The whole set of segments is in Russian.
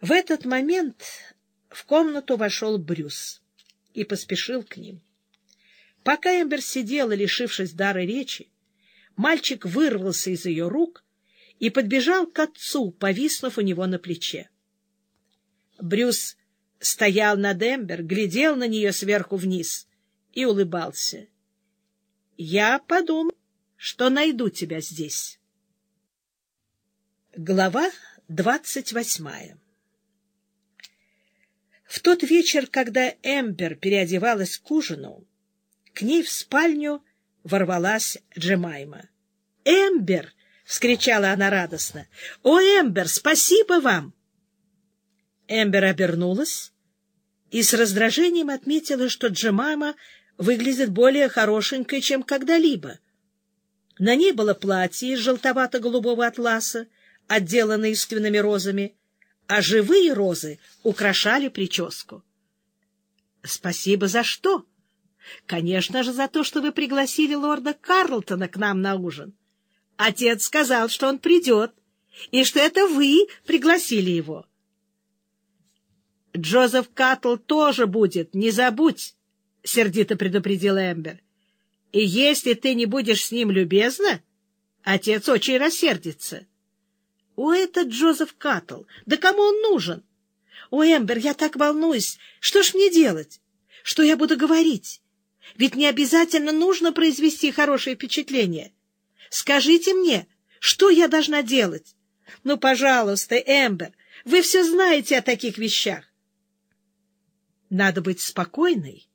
В этот момент в комнату вошел Брюс и поспешил к ним. Пока Эмбер сидела, лишившись дара речи, мальчик вырвался из ее рук и подбежал к отцу, повиснув у него на плече. Брюс стоял над Эмбер, глядел на нее сверху вниз и улыбался. — Я подумал, что найду тебя здесь. Глава двадцать восьмая в тот вечер, когда Эмбер переодевалась к ужину, к ней в спальню ворвалась Джемайма. «Эмбер!» — вскричала она радостно. «О, Эмбер, спасибо вам!» Эмбер обернулась и с раздражением отметила, что Джемайма выглядит более хорошенькой, чем когда-либо. На ней было платье из желтовато-голубого атласа, отделанное искусственными розами, а живые розы украшали прическу. — Спасибо за что? — Конечно же, за то, что вы пригласили лорда Карлтона к нам на ужин. Отец сказал, что он придет, и что это вы пригласили его. — Джозеф Каттл тоже будет, не забудь, — сердито предупредил Эмбер. — И если ты не будешь с ним любезна, отец очень рассердится. — о, это Джозеф Каттл! Да кому он нужен? О, Эмбер, я так волнуюсь. Что ж мне делать? Что я буду говорить? Ведь не обязательно нужно произвести хорошее впечатление. Скажите мне, что я должна делать? Ну, пожалуйста, Эмбер, вы все знаете о таких вещах. Надо быть спокойной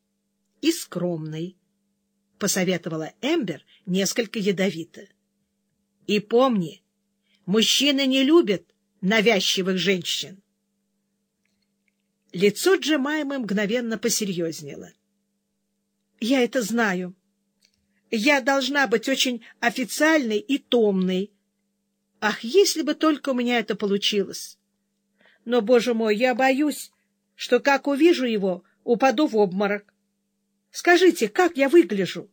и скромной, — посоветовала Эмбер несколько ядовито. И помни, Мужчины не любят навязчивых женщин. Лицо Джемаймы мгновенно посерьезнело. — Я это знаю. Я должна быть очень официальной и томной. Ах, если бы только у меня это получилось! Но, боже мой, я боюсь, что, как увижу его, упаду в обморок. Скажите, как я выгляжу?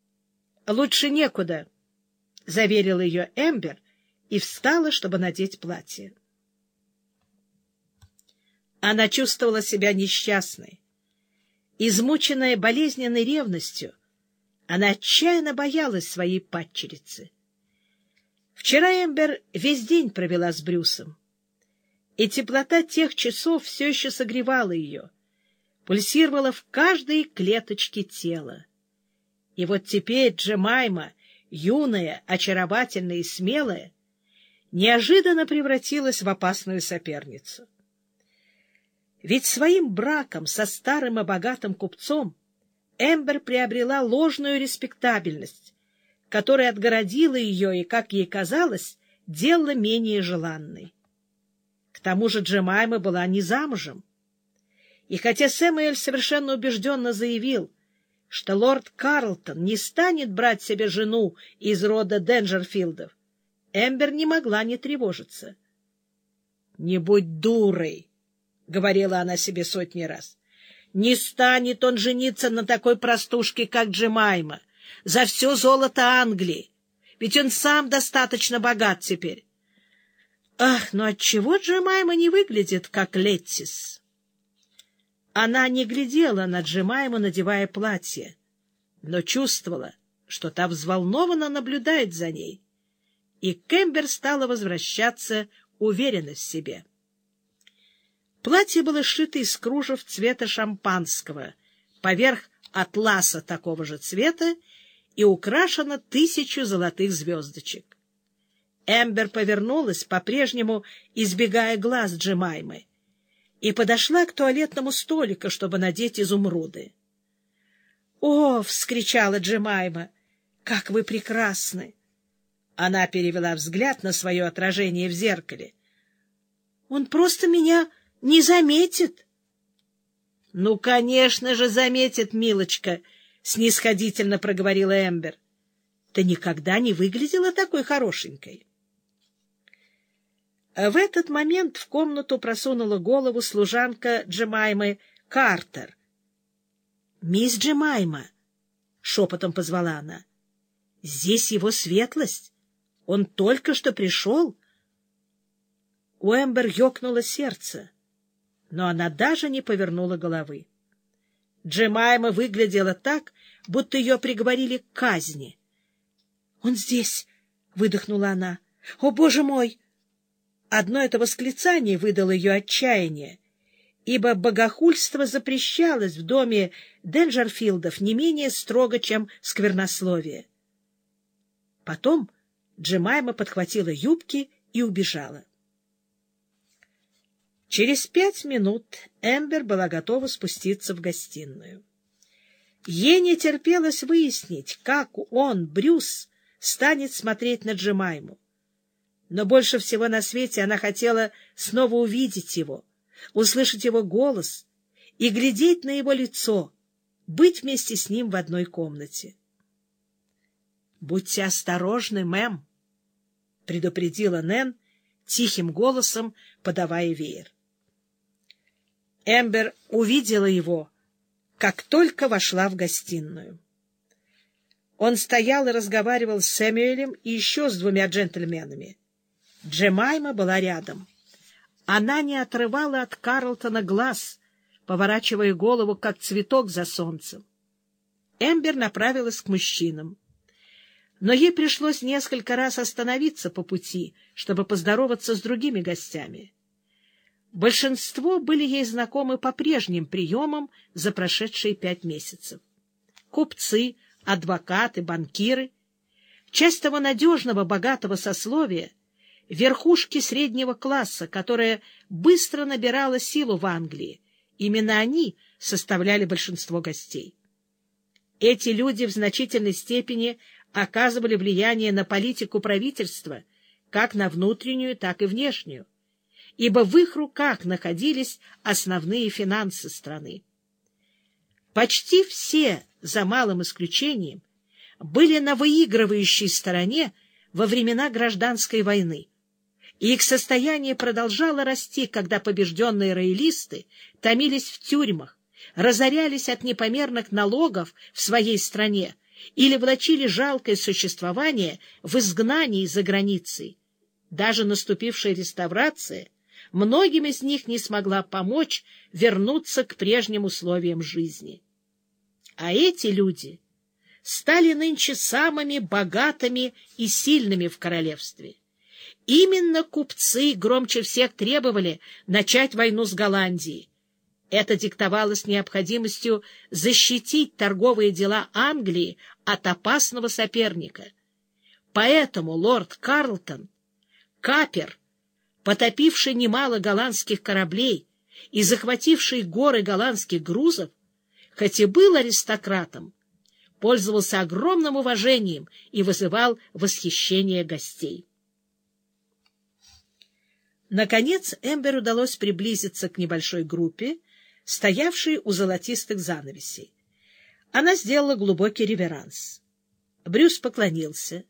— Лучше некуда, — заверил ее Эмбер, — и встала, чтобы надеть платье. Она чувствовала себя несчастной. Измученная болезненной ревностью, она отчаянно боялась своей падчерицы. Вчера Эмбер весь день провела с Брюсом, и теплота тех часов все еще согревала ее, пульсировала в каждой клеточке тела. И вот теперь Джемайма, юная, очаровательная и смелая, неожиданно превратилась в опасную соперницу. Ведь своим браком со старым и богатым купцом Эмбер приобрела ложную респектабельность, которая отгородила ее и, как ей казалось, делала менее желанной. К тому же Джемайма была не замужем. И хотя Сэмюэль совершенно убежденно заявил, что лорд Карлтон не станет брать себе жену из рода Денджерфилдов, Эмбер не могла не тревожиться. — Не будь дурой, — говорила она себе сотни раз. — Не станет он жениться на такой простушке, как Джемайма, за все золото Англии, ведь он сам достаточно богат теперь. Ах, ну отчего Джемайма не выглядит, как Леттис? Она не глядела на Джемайму, надевая платье, но чувствовала, что та взволнованно наблюдает за ней и Кембер стала возвращаться уверенность в себе. Платье было сшито из кружев цвета шампанского, поверх атласа такого же цвета и украшено тысячу золотых звездочек. Эмбер повернулась, по-прежнему избегая глаз Джемаймы, и подошла к туалетному столику, чтобы надеть изумруды. — О! — вскричала Джемайма. — Как вы прекрасны! Она перевела взгляд на свое отражение в зеркале. «Он просто меня не заметит». «Ну, конечно же, заметит, милочка», — снисходительно проговорила Эмбер. «Ты никогда не выглядела такой хорошенькой». В этот момент в комнату просунула голову служанка Джемаймы Картер. «Мисс Джемайма!» — шепотом позвала она. «Здесь его светлость. Он только что пришел. У Эмбер ёкнуло сердце, но она даже не повернула головы. Джемайма выглядела так, будто ее приговорили к казни. — Он здесь! — выдохнула она. — О, боже мой! Одно это восклицание выдало ее отчаяние, ибо богохульство запрещалось в доме Денджерфилдов не менее строго, чем сквернословие. Потом Джемайма подхватила юбки и убежала. Через пять минут Эмбер была готова спуститься в гостиную. Ей не терпелось выяснить, как он, Брюс, станет смотреть на Джемайму. Но больше всего на свете она хотела снова увидеть его, услышать его голос и глядеть на его лицо, быть вместе с ним в одной комнате. — Будьте осторожны, мэм, — предупредила Нэн тихим голосом, подавая веер. Эмбер увидела его, как только вошла в гостиную. Он стоял и разговаривал с Сэмюэлем и еще с двумя джентльменами. Джемайма была рядом. Она не отрывала от Карлтона глаз, поворачивая голову, как цветок за солнцем. Эмбер направилась к мужчинам. Но ей пришлось несколько раз остановиться по пути, чтобы поздороваться с другими гостями. Большинство были ей знакомы по прежним приемам за прошедшие пять месяцев. Купцы, адвокаты, банкиры, часть того надежного, богатого сословия, верхушки среднего класса, которая быстро набирала силу в Англии. Именно они составляли большинство гостей. Эти люди в значительной степени оказывали влияние на политику правительства, как на внутреннюю, так и внешнюю ибо в их руках находились основные финансы страны. Почти все, за малым исключением, были на выигрывающей стороне во времена гражданской войны, и их состояние продолжало расти, когда побежденные роялисты томились в тюрьмах, разорялись от непомерных налогов в своей стране или влачили жалкое существование в изгнании за границей. Даже наступившая реставрация — многим из них не смогла помочь вернуться к прежним условиям жизни. А эти люди стали нынче самыми богатыми и сильными в королевстве. Именно купцы громче всех требовали начать войну с Голландией. Это диктовалось необходимостью защитить торговые дела Англии от опасного соперника. Поэтому лорд Карлтон, Капер потопивший немало голландских кораблей и захвативший горы голландских грузов, хоть и был аристократом, пользовался огромным уважением и вызывал восхищение гостей. Наконец Эмбер удалось приблизиться к небольшой группе, стоявшей у золотистых занавесей. Она сделала глубокий реверанс. Брюс поклонился.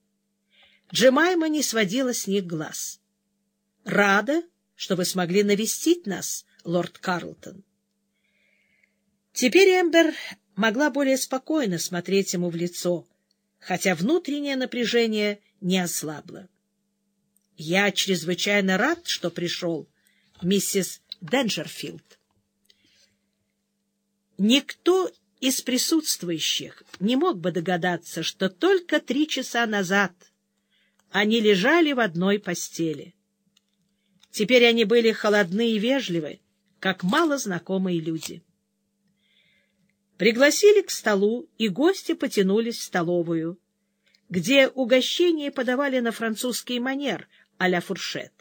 Джемайма не сводила с них глаз. — Рада, что вы смогли навестить нас, лорд Карлтон. Теперь Эмбер могла более спокойно смотреть ему в лицо, хотя внутреннее напряжение не ослабло. — Я чрезвычайно рад, что пришел, миссис Денджерфилд. Никто из присутствующих не мог бы догадаться, что только три часа назад они лежали в одной постели. Теперь они были холодны и вежливы, как мало знакомые люди. Пригласили к столу, и гости потянулись в столовую, где угощение подавали на французский манер а-ля фуршет.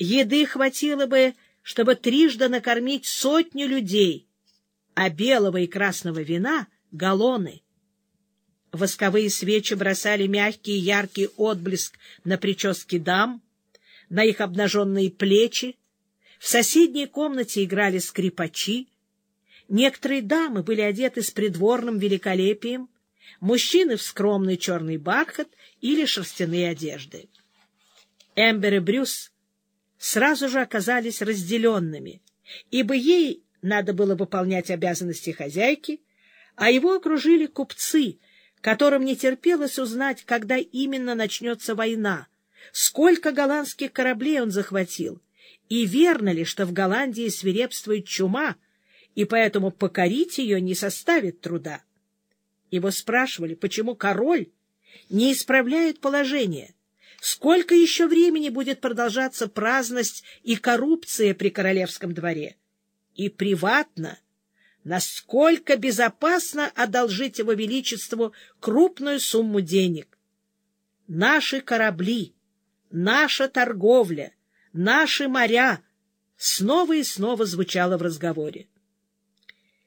Еды хватило бы, чтобы трижды накормить сотню людей, а белого и красного вина — галлоны. Восковые свечи бросали мягкий и яркий отблеск на прически дам — на их обнаженные плечи. В соседней комнате играли скрипачи. Некоторые дамы были одеты с придворным великолепием, мужчины в скромный черный бархат или шерстяные одежды. Эмбер и Брюс сразу же оказались разделенными, ибо ей надо было выполнять обязанности хозяйки, а его окружили купцы, которым не терпелось узнать, когда именно начнется война, сколько голландских кораблей он захватил, и верно ли, что в Голландии свирепствует чума, и поэтому покорить ее не составит труда. Его спрашивали, почему король не исправляет положение, сколько еще времени будет продолжаться праздность и коррупция при королевском дворе, и приватно, насколько безопасно одолжить его величеству крупную сумму денег. Наши корабли, наша торговля, наши моря снова и снова звучало в разговоре.